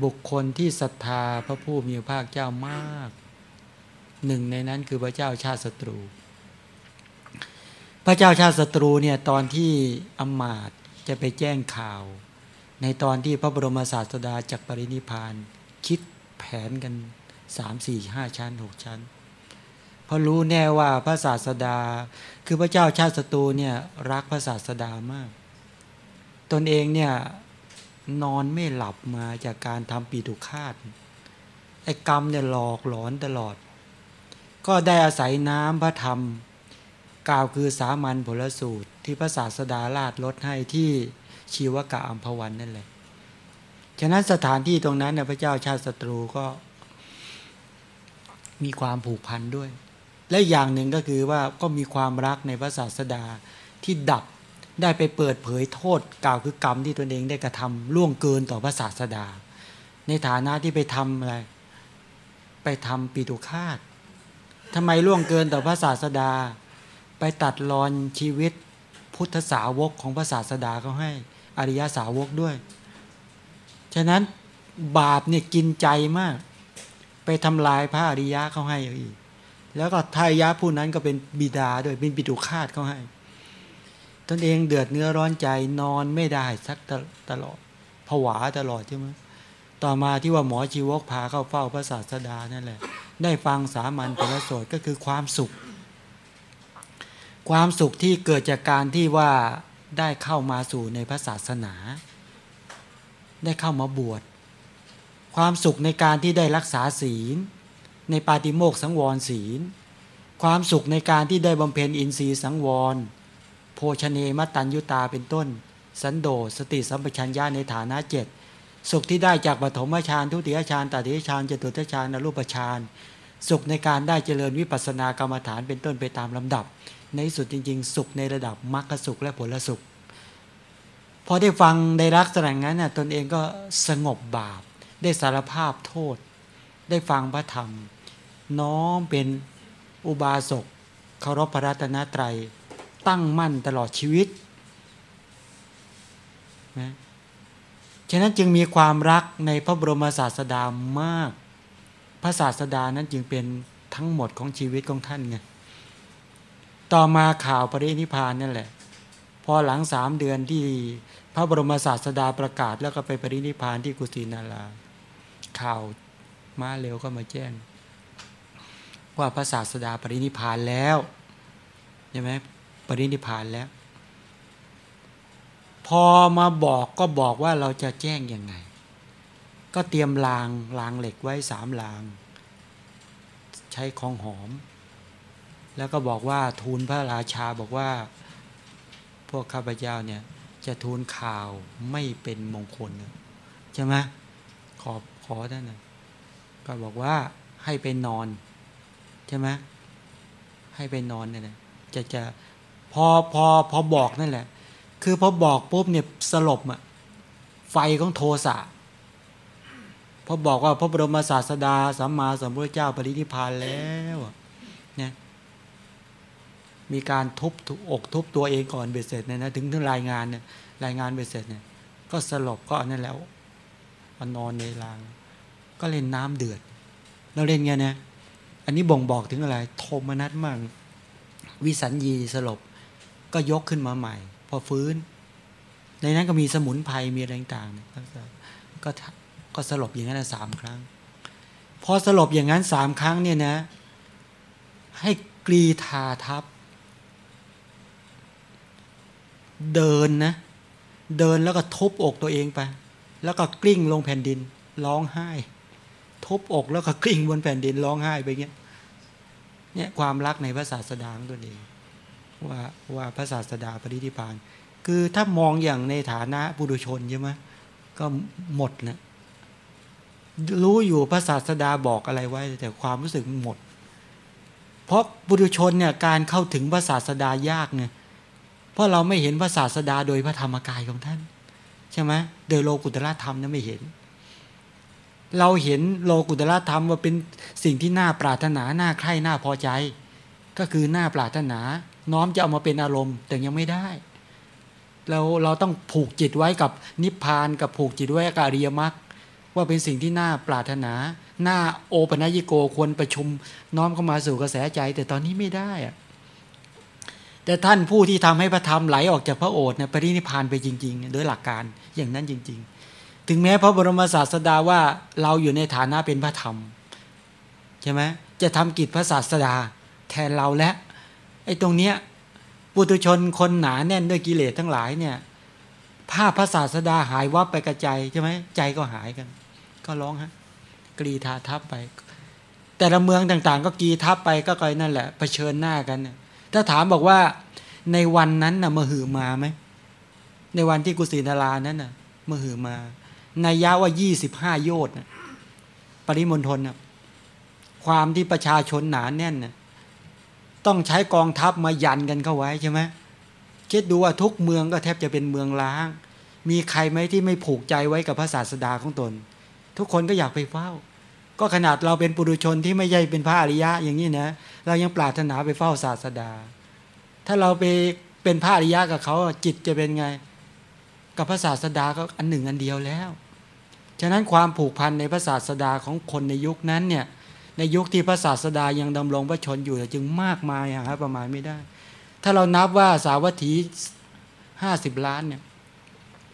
บุคคลที่ศรัทธาพระผู้มีพระภาคเจ้ามากหนึ่งในนั้นคือพระเจ้าชาติศัตรู พระเจ้าชาติศัตรูเนี่ยตอนที่อำมาตย์จะไปแจ้งข่าว ในตอนที่พระบรมศาสดาจากปรินิพานคิด แผนกันสามสี่ห้าชั้นหกชั้น เพราะรู้แน่ว่าพระศาสดา คือพระเจ้าชาติศัตรูเนี่ยรักพระศาสดามาก ตนเองเนี่ยนอนไม่หลับมาจากการทำปีตุคาตไอ้กรรมเนี่ยหลอกหลอนตลอด ก็ได้อาศัยน้ำพระธรรม กล่าวคือสามัญผลสูตรที่พระศาสดาลาดลดให้ที่ชีวกะอัมพวันนั่นแหละ ฉะนั้นสถานที่ตรงนั้นเนี่ยพระเจ้าชาติศัตรูก็มีความผูกพันด้วย และอย่างหนึ่งก็คือว่าก็มีความรักในพระศาสดาที่ดับได้ไปเปิดเผยโทษกล่าวคือกรรมที่ตนเองได้กระทำล่วงเกินต่อพระศาสดา ในฐานะที่ไปทำอะไรไปทำปีตุคาตทำไมล่วงเกินต่อพระศาสดา ไปตัดรอนชีวิตพุทธสาวกของพระศาสดาเขาให้อริยสาวกด้วย ฉะนั้นบาปเนี่ยกินใจมาก ไปทำลายพระอริยะเขาให้อีก แล้วก็ทายะผู้นั้นก็เป็นบิดาด้วยเป็นปิตุคาตเขาให้ตนเองเดือดเนื้อร้อนใจนอนไม่ได้สักตลอดผวาตลอดใช่ไหมต่อมาที่ว่าหมอชีวกพาเข้าเฝ้าพระศาสดานั่นแหละ ได้ฟังสามัญผลโสดก็คือความสุข ความสุขที่เกิดจากการที่ว่าได้เข้ามาสู่ในพระศาสนา ได้เข้ามาบวช ความสุขในการที่ได้รักษาศีล ในปาติโมกสังวรศีล ความสุขในการที่ได้บำเพ็ญอินทรีย์สังวร โภชเนมตัญยุตาเป็นต้น สันโดษสติสัมปชัญญะในฐานะเจ็ดสุขที่ได้จากปฐมฌานทุติยฌานตติยฌานจตุตฌานอรูปฌานสุขในการได้เจริญวิปัสสนากรรมฐานเป็นต้นไปตามลำดับ ในสุดจริง ๆ สุขในระดับมรรคสุขและผลสุข พอได้ฟังในรักษณะนั้นน่ะตนเองก็สงบบาป ได้สารภาพโทษ ได้ฟังพระธรรม น้อมเป็นอุบาสกเคารพพระรัตนตรัย ตั้งมั่นตลอดชีวิตนะฉะนั้นจึงมีความรักในพระบรมศาสดามาก พระศาสดานั้นจึงเป็นทั้งหมดของชีวิตของท่านไงต่อมาข่าวปรินิพานนั่นแหละ พอหลังสามเดือนที่พระบรมศาสดาประกาศ แล้วก็ไปปรินิพานที่กุสินาราข่าวมาเร็วก็มาแจ้ง ว่าพระศาสดาปรินิพานแล้วใช่ไหมปรินิพานแล้ว พอมาบอกก็บอกว่าเราจะแจ้งยังไง ก็เตรียมรางรางเหล็กไว้สามราง ใช้ของหอม แล้วก็บอกว่าทูลพระราชาบอกว่า วกข้าพเจ้าเนี่ยจะทูลข่าวไม่เป็นมงคลใช่ไหมขอขอท่านนะก็บอกว่าให้ไปนอนใช่ไหมให้ไปนอนนี่ยนะจะจะพอพอพอบอกนั่นแหละ คือพอบอกปุ๊บเนี่ยสลบอะไฟของโทสะพอบอกว่าพระบรมศาสดาสัมมาสัมพุทธเจ้าปรินิพานแล้วเนี่ย มีการทุบอกทุบตัวเองก่อนเบ็ดเสร็จเนี่ยนะถึงถึงรายงานเนี่ยรายงานเบ็ดเสร็จเนี่ย ก็สลบก็นั่นแล้วนอนในราง ก็เล่นน้ำเดือดเราเล่นไงนะอันนี้บ่งบอกถึงอะไร โทมนัสมากวิสัญญีสลบ ก็ยกขึ้นมาใหม่ พอฟื้น ในนั้นก็มีสมุนไพรมีอะไรต่างๆก็ก็สลบอย่างนั้นสามครั้ง พอสลบอย่างนั้นสามครั้งเนี่ยนะ ให้กรีธาทับ เดินนะ เดินแล้วก็ทุบอกตัวเองไป แล้วก็กลิ้งลงแผ่นดิน ร้องไห้ ทุบอกแล้วก็กลิ้งบนแผ่นดินร้องไห้ไปเงี้ยเนี่ยความรักในพระศาสดางตัวเองว่าว่าพระศาสดาปริธิพาน คือถ้ามองอย่างในฐานะบุรุชนใช่ไหมก็หมดนะรู้อยู่พระศาสดาบอกอะไรไว้ แต่ความรู้สึกหมด เพราะบุรุชนเนี่ยการเข้าถึงพระศาสดายากไง เพราะเราไม่เห็นพระศาสดาโดยพระธรรมกายของท่าน ใช่ไหมโดยโลกุตละธรรมนั้นไม่เห็น เราเห็นโลกุตละธรรมว่าเป็นสิ่งที่น่าปรารถนาน่าใคร่น่าพอใจ ก็คือน่าปรารถนา น้อมจะเอามาเป็นอารมณ์ แต่ยังไม่ได้เราเราต้องผูกจิตไว้กับนิพพานกับผูกจิตไว้กับอริยมรรคว่าเป็นสิ่งที่น่าปรารถนา น่าโอปัญญิโกควรประชุมน้อมเข้ามาสู่กระแสใจ แต่ตอนนี้ไม่ได้อะ แต่ท่านผู้ที่ทำให้พระธรรมไหลออกจากพระโอษฐ์เนี่ยปรินิพานไปจริง ๆ โดยหลักการอย่างนั้นจริง ๆ ถึงแม้พระบรมศาสดาว่าเราอยู่ในฐานะเป็นพระธรรมใช่ไหมจะทำกิจพระศาสดาแทนเราและไอ้ตรงเนี้ยปุถุชนคนหนาแน่นด้วยกิเลสทั้งหลายเนี่ยภาพพระศาสดาหายวับไปกระจายใช่ไหมใจก็หายกัน ก็ร้องฮะกรีธาทับไป แต่ละเมืองต่างๆ ก็กรีทับไปก็กลนั่นแหละเผชิญหน้ากันเนี่ย ถ้าถามบอกว่าในวันนั้นน่ะมหือมาไหมในวันที่กุสินารานั้นน่ะมหือมาในยะว่ายี่สิบห้าโยชน์น่ะปริมณฑลน่ะความที่ประชาชนหนาแน่นน่ะต้องใช้กองทัพมายันกันเข้าไว้ใช่ไหมคิดดูว่าทุกเมืองก็แทบจะเป็นเมืองล้าง มีใครไหมที่ไม่ผูกใจไว้กับพระศาสดาของตน ทุกคนก็อยากไปเฝ้า ก็ขนาดเราเป็นปุถุชนที่ไม่ใช่เป็นพระอริยะอย่างนี้นะเรายังปรารถนาไปเฝ้าศาสดา ถ้าเราไปเป็นพระอริยะกับเขาจิตจะเป็นไง กับพระศาสดาก็อันหนึ่งอันเดียวแล้ว ฉะนั้นความผูกพันในพระศาสดาของคนในยุคนั้นเนี่ยในยุคที่พระศาสดายังดำรงพระชนอยู่จึงมากมายหาประมาณไม่ได้ ถ้าเรานับว่าสาวัตถีห้าสิบล้านเนี่ย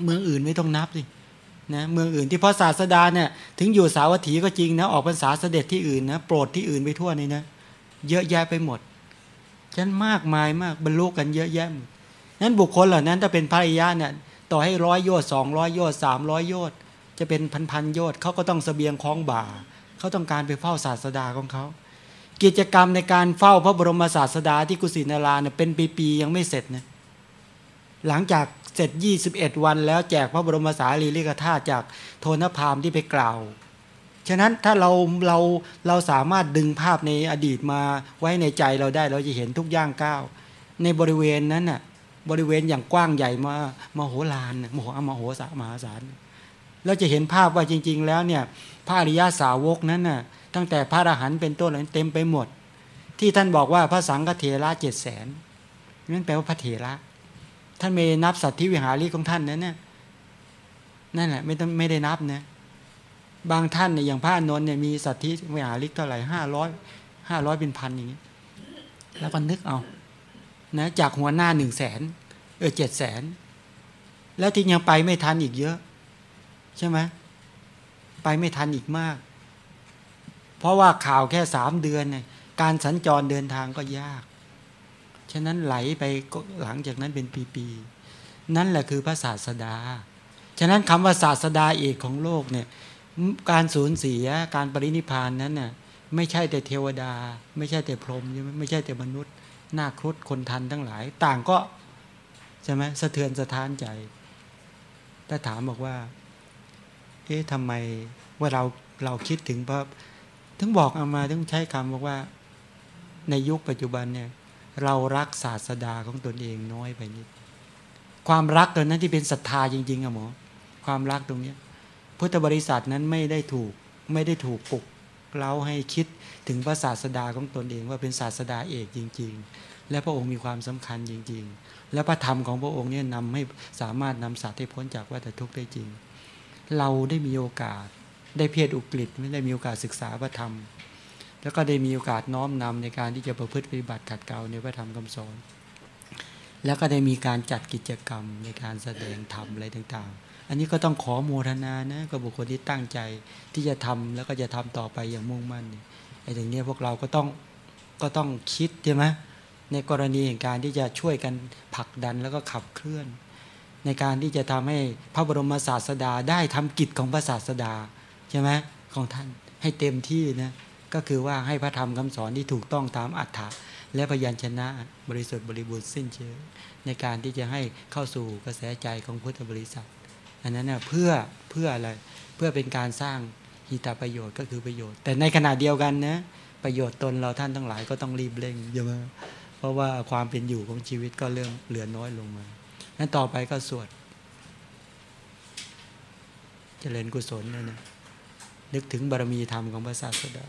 เมืองอื่นไม่ต้องนับสิ นะเมืองอื่นที่พระศาสดาเนี่ยถึงอยู่สาวัตถีก็จริงนะออกพรรษาเสด็จที่อื่นนะโปรดที่อื่นไปทั่วนี่นะเยอะแยะไปหมดฉะนั้นมากมายมากบรรลุกันเยอะแยะนั้นบุคคลเหล่านั้นถ้าเป็นพระอริยะเนี่ยต่อให้ร้อยโยชน์สองร้อยโยชน์สามร้อยโยชน์จะเป็นพันพันโยชน์เขาก็ต้องเสบียงคล้องบ่าเขาต้องการไปเฝ้าศาสดาของเขากิจกรรมในการเฝ้าพระบรมศาสดาที่กุสินาราเนี่ยเป็นปีๆยังไม่เสร็จนะหลังจาก เสร็จ 21 วันแล้วแจกพระบรมสารีริกธาตุจากโทนพามที่ไปกล่าว ฉะนั้นถ้าเราเราเราสามารถดึงภาพในอดีตมาไว้ในใจเราได้เราจะเห็นทุกย่างก้าวในบริเวณนั้นน่ะบริเวณอย่างกว้างใหญ่มามโหฬารน่ะมโหมโหสามหาศาลเราจะเห็นภาพว่าจริง ๆ แล้วเนี่ยพระอริยาสาวกนั้นน่ะตั้งแต่พระอรหันต์เป็นต้นเต็มไปหมด ที่ท่านบอกว่าพระสังฆเถระเจ็ดแสนนั่นแปลว่าพระเถระ ท่านไม่นับสัตว์ที่วิหาริของท่านนั้นเนี่ยนั่นแหละไม่ต้องไม่ได้นับนะบางท่านเนี่ยอย่างพระอนนท์เนี่ยมีสัตว์ที่วิหาริกเท่าไหร่ห้าร้อยห้าร้อยเป็นพันอย่างนี้แล้วก็นึกเอานะจากหัวหน้าหนึ่งแสนเออเจ็ดแสนแล้วที่ยังไปไม่ทันอีกเยอะ ใช่ไหมไปไม่ทันอีกมาก เพราะว่าข่าวแค่สามเดือนเนี่ยการสัญจรเดินทางก็ยาก ฉะนั้นไหลไปก็หลังจากนั้นเป็นปีๆนั่นแหละคือพระศาสดา ฉะนั้นคำว่าศาสดาเอกของโลกเนี่ยการสูญเสียการปรินิพานนั้นน่ะไม่ใช่แต่เทวดา ไม่ใช่แต่พรหมใช่ไหมไม่ใช่แต่มนุษย์หน้าครุฑคนทันทั้งหลาย ต่างก็ใช่ไหมสะเทือนสะท้านใจ ถ้าถามบอกว่า เอ๊ะทำไมว่าเราเราคิดถึงพระถึงบอกเอามาถึงใช้คำบอกว่า ในยุคปัจจุบันเนี่ย เรารักศาสดาของตนเองน้อยไปนิด ความรักตัวนั้นที่เป็นศรัทธาจริงๆอะหมอ ความรักตรงเนี้ยพุทธบริษัทนั้นไม่ได้ถูกไม่ได้ถูกปลุกเราให้คิดถึงพระศาสดาของตนเองว่าเป็นศาสดาเอกจริง ๆ และพระองค์มีความสำคัญจริง ๆ และพระธรรมของพระองค์เนี่ยนำให้สามารถนำสัตว์ให้พ้นจากวัฏทุกข์ได้จริง เราได้มีโอกาสได้เพียรอุกฤษไม่ได้มีโอกาสศึกษาพระธรรม แล้วก็ได้มีโอกาสน้อมนำในการที่จะประพฤติปฏิบัติขัดเกลาในพระธรรมคำสอน แล้วก็ได้มีการจัดกิจกรรมในการแสดงธรรมอะไรต่างๆ อันนี้ก็ต้องขอโมทนานะกับบุคคลที่ตั้งใจที่จะทำแล้วก็จะทำต่อไปอย่างมุ่งมั่นเนี่ยไอ้อย่างเนี้ยพวกเราก็ต้องก็ต้องคิดใช่ไหมในกรณีแห่งการที่จะช่วยกันผลักดันแล้วก็ขับเคลื่อน ในการที่จะทำให้พระบรมศาสดาได้ทำกิจของพระศาสดาใช่ไหมของท่านให้เต็มที่นะ ก็คือว่าให้พระธรรมคำสอนที่ถูกต้องตามอัฏฐะและพยัญชนะบริสุทธิ์บริบูรณ์สิ้นเชิงในการที่จะให้เข้าสู่กระแสใจของพุทธบริษัท อันนั้นเน่ยเพื่อเพื่ออะไรเพื่อเป็นการสร้างหิตาประโยชน์ก็คือประโยชน์ แต่ในขณะเดียวกันนะประโยชน์ตนเราท่านทั้งหลายก็ต้องรีบเร่งใช่ไหมเพราะว่าความเป็นอยู่ของชีวิตก็เริ่มเหลือน้อยลงมานั้นต่อไปก็สวดเจริญกุศลเนี่ยนะ นึกถึงบารมีธรรมของพระศาสดา